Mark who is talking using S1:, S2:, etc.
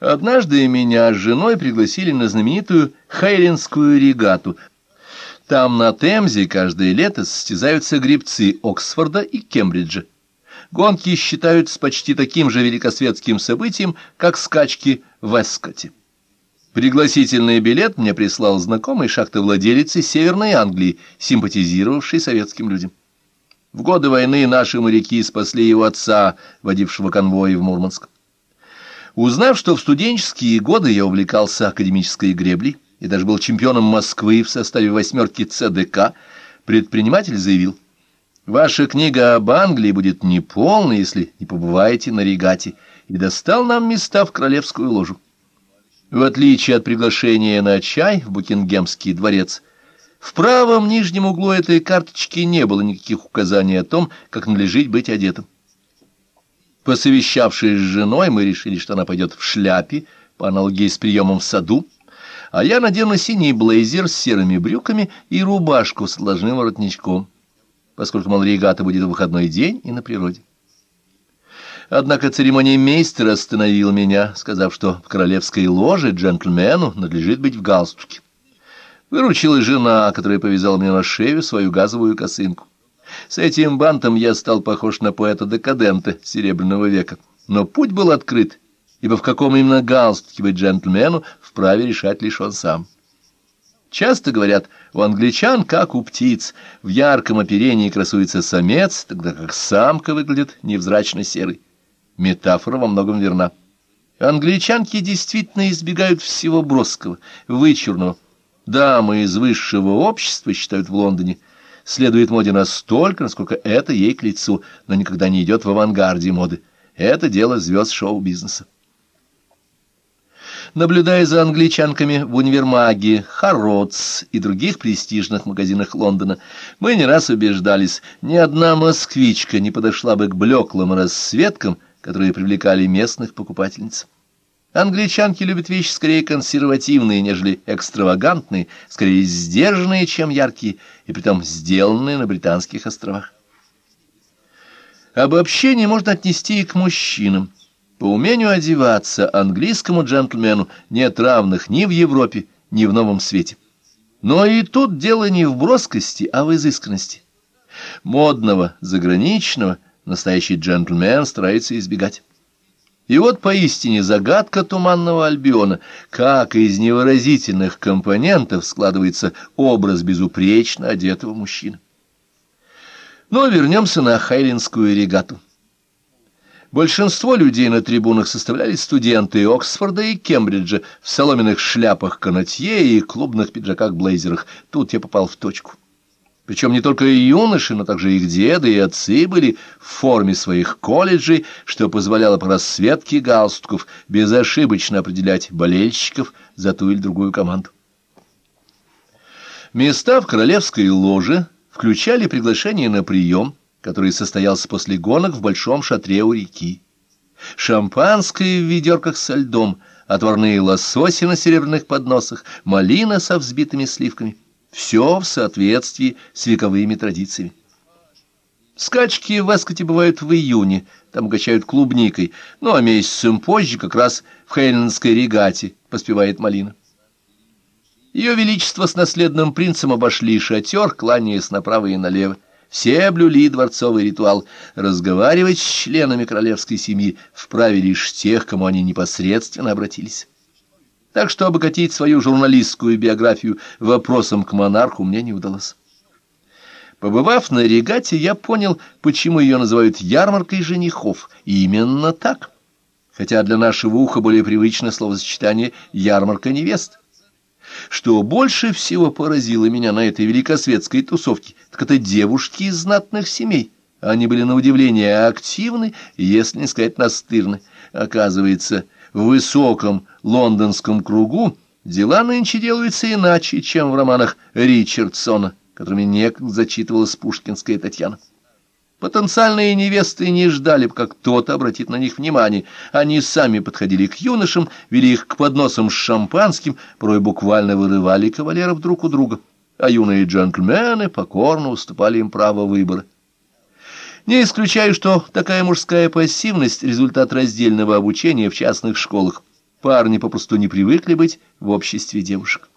S1: Однажды меня с женой пригласили на знаменитую Хейлинскую регату. Там на Темзе каждое лето состязаются гребцы Оксфорда и Кембриджа. Гонки считаются почти таким же великосветским событием, как скачки в Эскоте. Пригласительный билет мне прислал знакомый шахтовладелец из Северной Англии, симпатизировавший советским людям. В годы войны наши моряки спасли его отца, водившего конвой в Мурманск. Узнав, что в студенческие годы я увлекался академической греблей и даже был чемпионом Москвы в составе восьмерки ЦДК, предприниматель заявил, «Ваша книга об Англии будет неполной, если не побываете на регате», и достал нам места в королевскую ложу. В отличие от приглашения на чай в Букингемский дворец, в правом нижнем углу этой карточки не было никаких указаний о том, как надлежит быть одетым. Посовещавшись с женой, мы решили, что она пойдет в шляпе, по аналогии с приемом в саду, а я надену синий блейзер с серыми брюками и рубашку с ложным воротничком, поскольку, мол, регата будет в выходной день и на природе. Однако церемония мейстера остановил меня, сказав, что в королевской ложе джентльмену надлежит быть в галстуке. Выручила жена, которая повязала мне на шею свою газовую косынку. С этим бантом я стал похож на поэта-декадента Серебряного века. Но путь был открыт, ибо в каком именно галстуке быть джентльмену вправе решать лишь он сам. Часто говорят, у англичан, как у птиц, в ярком оперении красуется самец, тогда как самка выглядит невзрачно серой. Метафора во многом верна. Англичанки действительно избегают всего броского, вычурного, дамы из высшего общества считают в Лондоне, следует моде настолько, насколько это ей к лицу, но никогда не идет в авангарде моды. Это дело звезд шоу-бизнеса. Наблюдая за англичанками в универмаге, Харротс и других престижных магазинах Лондона, мы не раз убеждались, ни одна москвичка не подошла бы к блеклым расцветкам, которые привлекали местных покупательниц. Англичанки любят вещи скорее консервативные, нежели экстравагантные, скорее сдержанные, чем яркие, и притом сделанные на Британских островах. Обобщение можно отнести и к мужчинам. По умению одеваться английскому джентльмену нет равных ни в Европе, ни в Новом Свете. Но и тут дело не в броскости, а в изысканности. Модного, заграничного настоящий джентльмен старается избегать. И вот поистине загадка туманного Альбиона, как из невыразительных компонентов складывается образ безупречно одетого мужчины. Но вернемся на Хайлинскую регату. Большинство людей на трибунах составляли студенты Оксфорда и Кембриджа в соломенных шляпах канатье и клубных пиджаках-блейзерах. Тут я попал в точку. Причем не только юноши, но также их деды и отцы были в форме своих колледжей, что позволяло по расцветке галстуков безошибочно определять болельщиков за ту или другую команду. Места в королевской ложе включали приглашение на прием, который состоялся после гонок в большом шатре у реки. Шампанское в ведерках со льдом, отварные лососи на серебряных подносах, малина со взбитыми сливками — все в соответствии с вековыми традициями. Скачки в Эскоте бывают в июне, там угощают клубникой, ну а месяцем позже как раз в Хейлендской регате поспевает малина. Ее Величество с наследным принцем обошли шатер, кланяясь направо и налево. Все блюли дворцовый ритуал. Разговаривать с членами королевской семьи вправе лишь тех, кому они непосредственно обратились так что обогатить свою журналистскую биографию вопросом к монарху мне не удалось. Побывав на регате, я понял, почему ее называют ярмаркой женихов. И именно так. Хотя для нашего уха более привычно словосочетание «ярмарка невест». Что больше всего поразило меня на этой великосветской тусовке, так это девушки из знатных семей. Они были на удивление активны, если не сказать настырны. Оказывается, в высоком лондонском кругу дела нынче делаются иначе, чем в романах Ричардсона, которыми некогда зачитывалась пушкинская Татьяна. Потенциальные невесты не ждали, пока кто-то обратит на них внимание. Они сами подходили к юношам, вели их к подносам с шампанским, порой буквально вырывали кавалеров друг у друга, а юные джентльмены покорно уступали им право выбора. Не исключаю, что такая мужская пассивность — результат раздельного обучения в частных школах. Парни попросту не привыкли быть в обществе девушек.